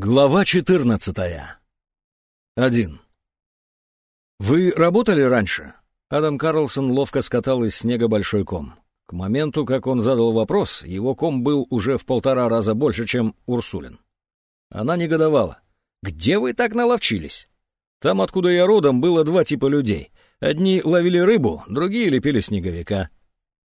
Глава 14. Один. Вы работали раньше? Адам Карлсон ловко скатал из снега большой ком. К моменту, как он задал вопрос, его ком был уже в полтора раза больше, чем Урсулин. Она негодовала. «Где вы так наловчились?» Там, откуда я родом, было два типа людей. Одни ловили рыбу, другие лепили снеговика.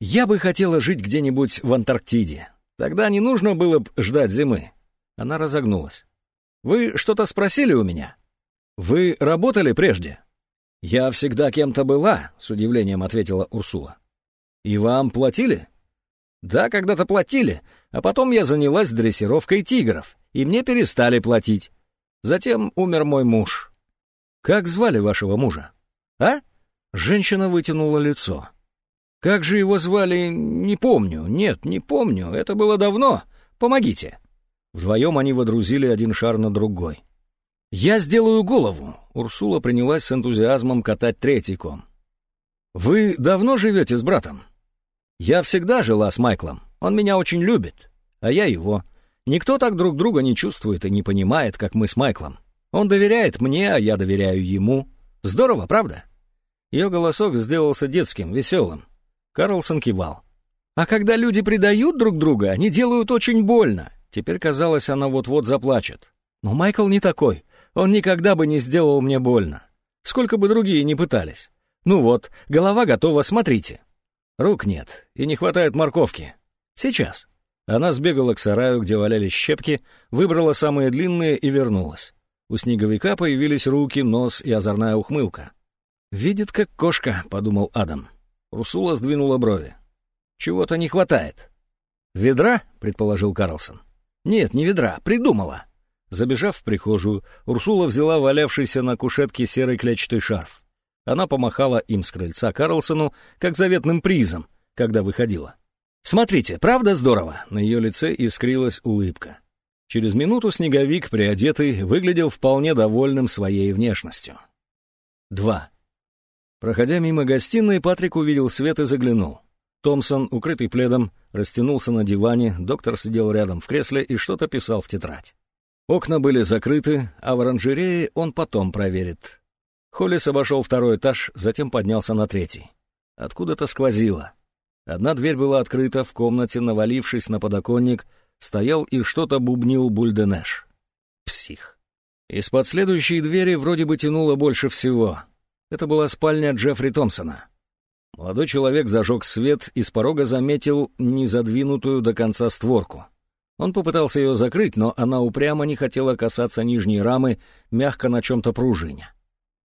Я бы хотела жить где-нибудь в Антарктиде. Тогда не нужно было бы ждать зимы. Она разогнулась. Вы что-то спросили у меня? Вы работали прежде? Я всегда кем-то была, с удивлением ответила Урсула. И вам платили? Да, когда-то платили, а потом я занялась дрессировкой тигров, и мне перестали платить. Затем умер мой муж. Как звали вашего мужа? А? Женщина вытянула лицо. Как же его звали, не помню. Нет, не помню, это было давно. Помогите. Вдвоем они водрузили один шар на другой. «Я сделаю голову!» Урсула принялась с энтузиазмом катать третий ком. «Вы давно живете с братом?» «Я всегда жила с Майклом. Он меня очень любит, а я его. Никто так друг друга не чувствует и не понимает, как мы с Майклом. Он доверяет мне, а я доверяю ему. Здорово, правда?» Ее голосок сделался детским, веселым. Карлсон кивал. «А когда люди предают друг друга, они делают очень больно. Теперь казалось, она вот-вот заплачет. Но Майкл не такой. Он никогда бы не сделал мне больно. Сколько бы другие ни пытались. Ну вот, голова готова, смотрите. Рук нет, и не хватает морковки. Сейчас. Она сбегала к сараю, где валялись щепки, выбрала самые длинные и вернулась. У снеговика появились руки, нос и озорная ухмылка. «Видит, как кошка», — подумал Адам. Урсула сдвинула брови. «Чего-то не хватает». «Ведра?» — предположил Карлсон. «Нет, не ведра, придумала». Забежав в прихожую, Урсула взяла валявшийся на кушетке серый клетчатый шарф. Она помахала им с крыльца Карлсону, как заветным призом, когда выходила. «Смотрите, правда здорово?» На ее лице искрилась улыбка. Через минуту снеговик, приодетый, выглядел вполне довольным своей внешностью. 2. Проходя мимо гостиной, Патрик увидел свет и заглянул. Томпсон, укрытый пледом, растянулся на диване, доктор сидел рядом в кресле и что-то писал в тетрадь. Окна были закрыты, а в оранжерее он потом проверит. Холлис обошел второй этаж, затем поднялся на третий. Откуда-то сквозило. Одна дверь была открыта, в комнате, навалившись на подоконник, стоял и что-то бубнил Бульденеш. Псих. Из-под следующей двери вроде бы тянуло больше всего. Это была спальня Джеффри Томпсона. Молодой человек зажег свет и с порога заметил незадвинутую до конца створку. Он попытался ее закрыть, но она упрямо не хотела касаться нижней рамы, мягко на чем-то пружине.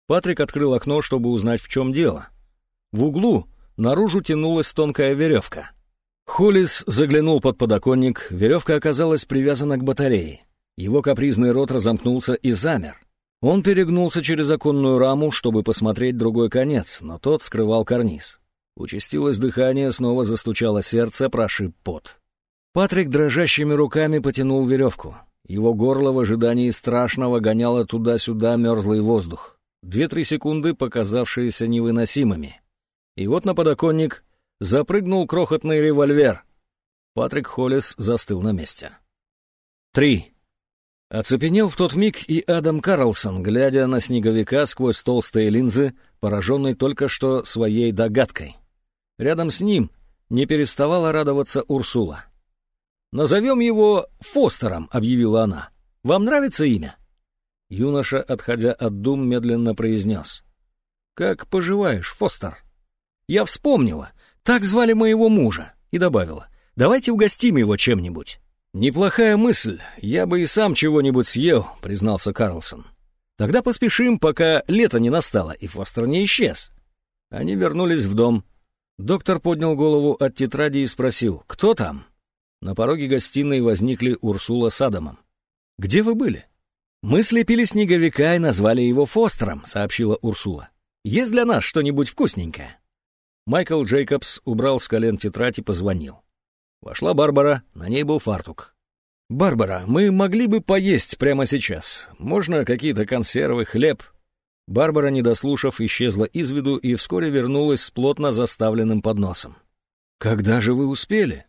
Патрик открыл окно, чтобы узнать, в чем дело. В углу наружу тянулась тонкая веревка. Холлис заглянул под подоконник, веревка оказалась привязана к батарее. Его капризный рот разомкнулся и замер. Он перегнулся через оконную раму, чтобы посмотреть другой конец, но тот скрывал карниз. Участилось дыхание, снова застучало сердце, прошиб пот. Патрик дрожащими руками потянул веревку. Его горло в ожидании страшного гоняло туда-сюда мерзлый воздух. Две-три секунды, показавшиеся невыносимыми. И вот на подоконник запрыгнул крохотный револьвер. Патрик Холлис застыл на месте. Три. Оцепенел в тот миг и Адам Карлсон, глядя на снеговика сквозь толстые линзы, пораженный только что своей догадкой. Рядом с ним не переставала радоваться Урсула. «Назовем его Фостером», — объявила она. «Вам нравится имя?» Юноша, отходя от дум, медленно произнес. «Как поживаешь, Фостер?» «Я вспомнила. Так звали моего мужа». И добавила. «Давайте угостим его чем-нибудь». «Неплохая мысль. Я бы и сам чего-нибудь съел», — признался Карлсон. «Тогда поспешим, пока лето не настало, и Фостер не исчез». Они вернулись в дом. Доктор поднял голову от тетради и спросил, «Кто там?» На пороге гостиной возникли Урсула с Адамом. «Где вы были?» «Мы слепили снеговика и назвали его Фостером», — сообщила Урсула. «Есть для нас что-нибудь вкусненькое?» Майкл Джейкобс убрал с колен тетрадь и позвонил. Вошла Барбара, на ней был фартук. «Барбара, мы могли бы поесть прямо сейчас. Можно какие-то консервы, хлеб?» Барбара, не дослушав, исчезла из виду и вскоре вернулась с плотно заставленным подносом. «Когда же вы успели?»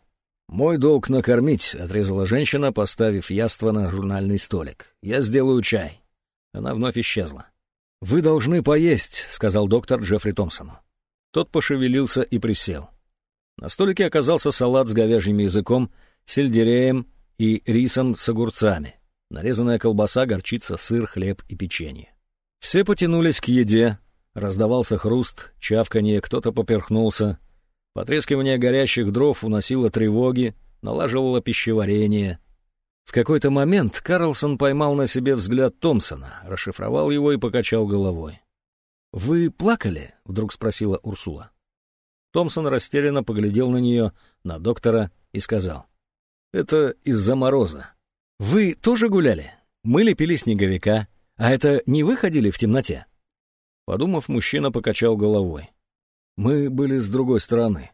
«Мой долг накормить», — отрезала женщина, поставив яство на журнальный столик. «Я сделаю чай». Она вновь исчезла. «Вы должны поесть», — сказал доктор Джеффри Томпсону. Тот пошевелился и присел. На столике оказался салат с говяжьим языком, сельдереем и рисом с огурцами, нарезанная колбаса, горчица, сыр, хлеб и печенье. Все потянулись к еде, раздавался хруст, чавканье, кто-то поперхнулся. Потрескивание горящих дров уносило тревоги, налаживало пищеварение. В какой-то момент Карлсон поймал на себе взгляд Томпсона, расшифровал его и покачал головой. «Вы плакали?» — вдруг спросила Урсула. Томпсон растерянно поглядел на нее, на доктора, и сказал. «Это из-за мороза. Вы тоже гуляли? Мы лепили снеговика. А это не вы ходили в темноте?» Подумав, мужчина покачал головой. «Мы были с другой стороны».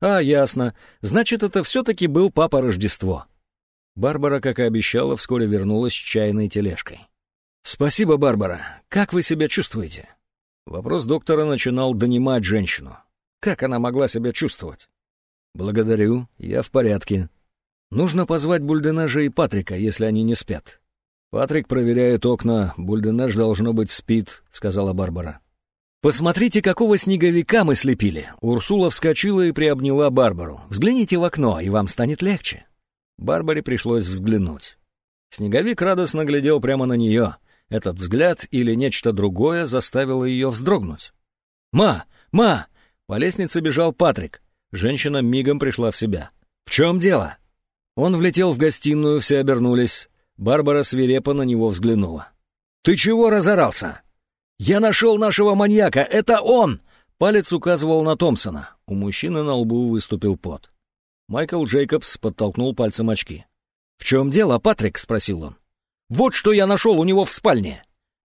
«А, ясно. Значит, это все-таки был Папа Рождество». Барбара, как и обещала, вскоре вернулась с чайной тележкой. «Спасибо, Барбара. Как вы себя чувствуете?» Вопрос доктора начинал донимать женщину. Как она могла себя чувствовать? «Благодарю, я в порядке. Нужно позвать Бульденажа и Патрика, если они не спят. «Патрик проверяет окна, Бульденеш, должно быть, спит», — сказала Барбара. «Посмотрите, какого снеговика мы слепили!» Урсула вскочила и приобняла Барбару. «Взгляните в окно, и вам станет легче». Барбаре пришлось взглянуть. Снеговик радостно глядел прямо на нее. Этот взгляд или нечто другое заставило ее вздрогнуть. «Ма! Ма!» По лестнице бежал Патрик. Женщина мигом пришла в себя. «В чем дело?» Он влетел в гостиную, все обернулись. Барбара свирепо на него взглянула. «Ты чего разорался?» «Я нашел нашего маньяка! Это он!» Палец указывал на Томпсона. У мужчины на лбу выступил пот. Майкл Джейкобс подтолкнул пальцем очки. «В чем дело, Патрик?» — спросил он. «Вот что я нашел у него в спальне!»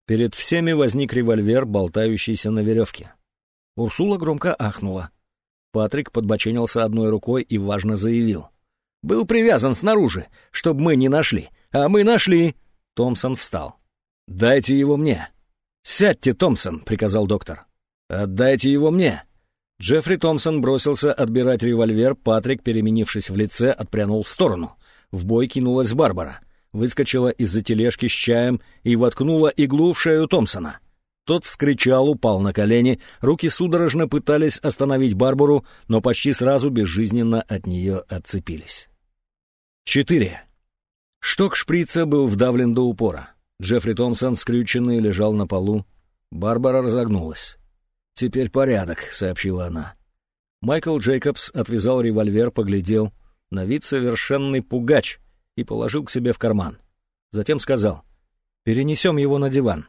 Перед всеми возник револьвер, болтающийся на веревке. Урсула громко ахнула. Патрик подбоченился одной рукой и важно заявил. «Был привязан снаружи, чтобы мы не нашли. «А мы нашли!» Томпсон встал. «Дайте его мне!» «Сядьте, Томпсон!» — приказал доктор. «Отдайте его мне!» Джеффри Томпсон бросился отбирать револьвер, Патрик, переменившись в лице, отпрянул в сторону. В бой кинулась Барбара. Выскочила из-за тележки с чаем и воткнула иглу в шею Томпсона. Тот вскричал, упал на колени, руки судорожно пытались остановить Барбару, но почти сразу безжизненно от нее отцепились. Четыре. Шток шприца был вдавлен до упора. Джеффри Томпсон, скрюченный, лежал на полу. Барбара разогнулась. «Теперь порядок», — сообщила она. Майкл Джейкобс отвязал револьвер, поглядел. На вид совершенный пугач и положил к себе в карман. Затем сказал, «Перенесем его на диван».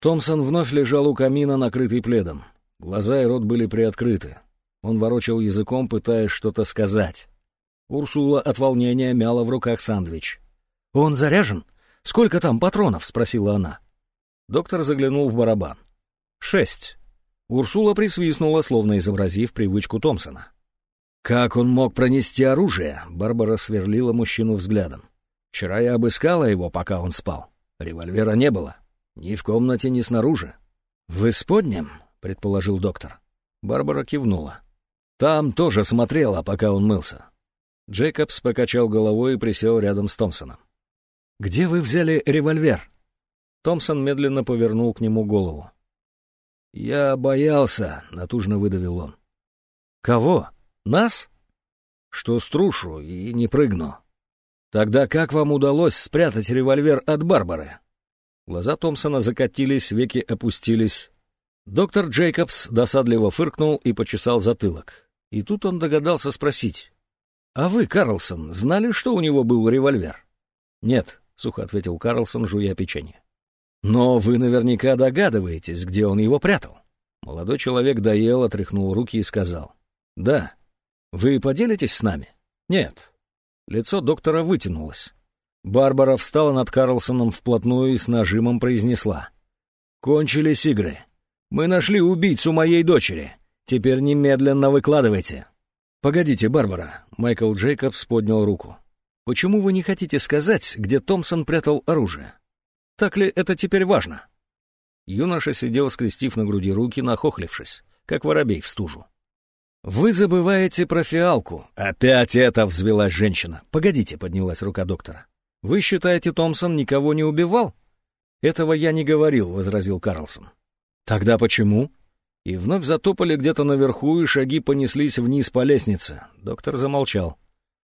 Томпсон вновь лежал у камина, накрытый пледом. Глаза и рот были приоткрыты. Он ворочал языком, пытаясь что-то сказать. Урсула от волнения мяла в руках сандвич. «Он заряжен? Сколько там патронов?» — спросила она. Доктор заглянул в барабан. «Шесть». Урсула присвистнула, словно изобразив привычку Томпсона. «Как он мог пронести оружие?» — Барбара сверлила мужчину взглядом. «Вчера я обыскала его, пока он спал. Револьвера не было. Ни в комнате, ни снаружи». «В исподнем?» — предположил доктор. Барбара кивнула. «Там тоже смотрела, пока он мылся». Джейкобс покачал головой и присел рядом с Томпсоном. «Где вы взяли револьвер?» Томпсон медленно повернул к нему голову. «Я боялся», — натужно выдавил он. «Кого? Нас?» «Что струшу и не прыгну». «Тогда как вам удалось спрятать револьвер от Барбары?» Глаза Томпсона закатились, веки опустились. Доктор Джейкобс досадливо фыркнул и почесал затылок. И тут он догадался спросить. «А вы, Карлсон, знали, что у него был револьвер?» «Нет», — сухо ответил Карлсон, жуя печенье. «Но вы наверняка догадываетесь, где он его прятал». Молодой человек доел, отряхнул руки и сказал. «Да. Вы поделитесь с нами?» «Нет». Лицо доктора вытянулось. Барбара встала над Карлсоном вплотную и с нажимом произнесла. «Кончились игры. Мы нашли убийцу моей дочери. Теперь немедленно выкладывайте». «Погодите, Барбара», — Майкл Джейкобс поднял руку. Почему вы не хотите сказать, где Томпсон прятал оружие? Так ли это теперь важно?» Юноша сидел, скрестив на груди руки, нахохлившись, как воробей в стужу. «Вы забываете про фиалку». «Опять это!» — взвелась женщина. «Погодите», — поднялась рука доктора. «Вы считаете, Томпсон никого не убивал?» «Этого я не говорил», — возразил Карлсон. «Тогда почему?» И вновь затопали где-то наверху, и шаги понеслись вниз по лестнице. Доктор замолчал.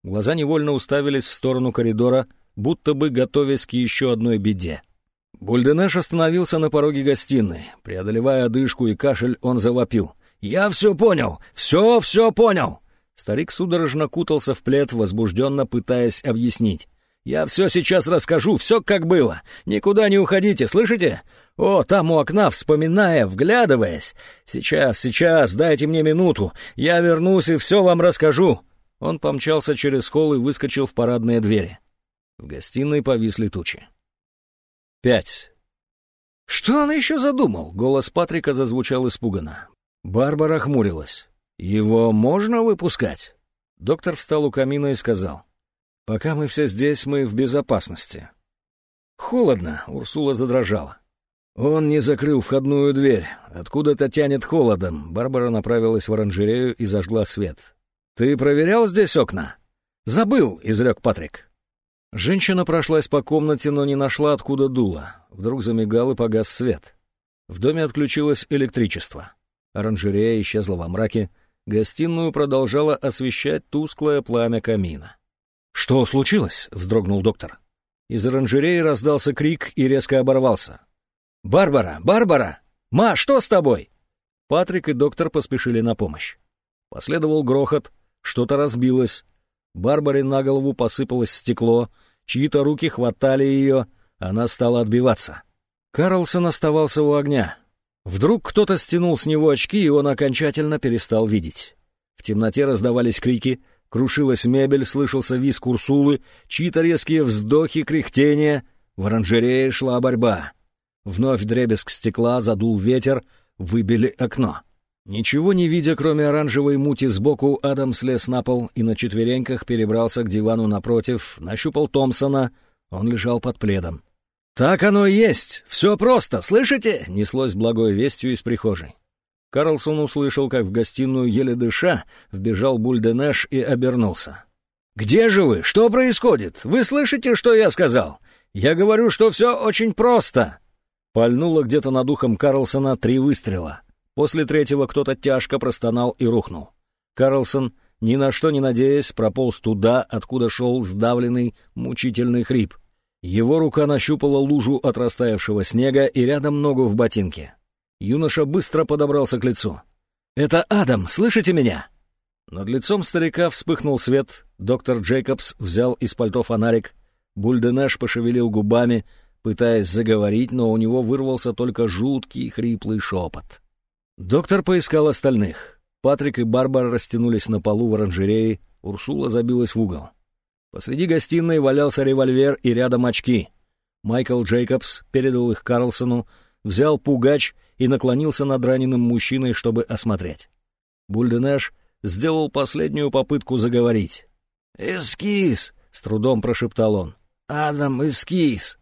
Глаза невольно уставились в сторону коридора, будто бы готовясь к еще одной беде. Бульденеш остановился на пороге гостиной. Преодолевая одышку и кашель, он завопил. «Я все понял! Все, все понял!» Старик судорожно кутался в плед, возбужденно пытаясь объяснить. «Я все сейчас расскажу, все как было. Никуда не уходите, слышите? О, там у окна, вспоминая, вглядываясь. Сейчас, сейчас, дайте мне минуту. Я вернусь и все вам расскажу». Он помчался через холл и выскочил в парадные двери. В гостиной повисли тучи. Пять. «Что он еще задумал?» — голос Патрика зазвучал испуганно. Барбара хмурилась. «Его можно выпускать?» Доктор встал у камина и сказал. «Пока мы все здесь, мы в безопасности». «Холодно», — Урсула задрожала. Он не закрыл входную дверь. Откуда-то тянет холодом. Барбара направилась в оранжерею и зажгла свет. «Ты проверял здесь окна?» «Забыл», — изрек Патрик. Женщина прошлась по комнате, но не нашла, откуда дуло. Вдруг замигал и погас свет. В доме отключилось электричество. Оранжерея исчезла во мраке. Гостиную продолжало освещать тусклое пламя камина. «Что случилось?» — вздрогнул доктор. Из оранжереи раздался крик и резко оборвался. «Барбара! Барбара! Ма, что с тобой?» Патрик и доктор поспешили на помощь. Последовал грохот, что-то разбилось. Барбаре на голову посыпалось стекло — Чьи-то руки хватали ее, она стала отбиваться. Карлсон оставался у огня. Вдруг кто-то стянул с него очки, и он окончательно перестал видеть. В темноте раздавались крики, крушилась мебель, слышался визг Урсулы, чьи-то резкие вздохи, кряхтения. В оранжерее шла борьба. Вновь дребезг стекла, задул ветер, выбили окно. Ничего не видя, кроме оранжевой мути сбоку, Адам слез на пол и на четвереньках перебрался к дивану напротив, нащупал Томпсона. Он лежал под пледом. «Так оно и есть! Все просто, слышите?» — неслось благой вестью из прихожей. Карлсон услышал, как в гостиную, еле дыша, вбежал Бульденеш и обернулся. «Где же вы? Что происходит? Вы слышите, что я сказал? Я говорю, что все очень просто!» Пальнуло где-то над ухом Карлсона три выстрела. После третьего кто-то тяжко простонал и рухнул. Карлсон, ни на что не надеясь, прополз туда, откуда шел сдавленный, мучительный хрип. Его рука нащупала лужу от растаявшего снега и рядом ногу в ботинке. Юноша быстро подобрался к лицу. «Это Адам, слышите меня?» Над лицом старика вспыхнул свет, доктор Джейкобс взял из пальто фонарик, Бульденеш пошевелил губами, пытаясь заговорить, но у него вырвался только жуткий хриплый шепот. Доктор поискал остальных. Патрик и Барбара растянулись на полу в оранжерее, Урсула забилась в угол. Посреди гостиной валялся револьвер и рядом очки. Майкл Джейкобс передал их Карлсону, взял пугач и наклонился над раненым мужчиной, чтобы осмотреть. Бульденеш сделал последнюю попытку заговорить. «Эскиз!» — с трудом прошептал он. «Адам, эскиз!»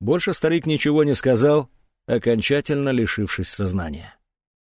Больше старик ничего не сказал, окончательно лишившись сознания.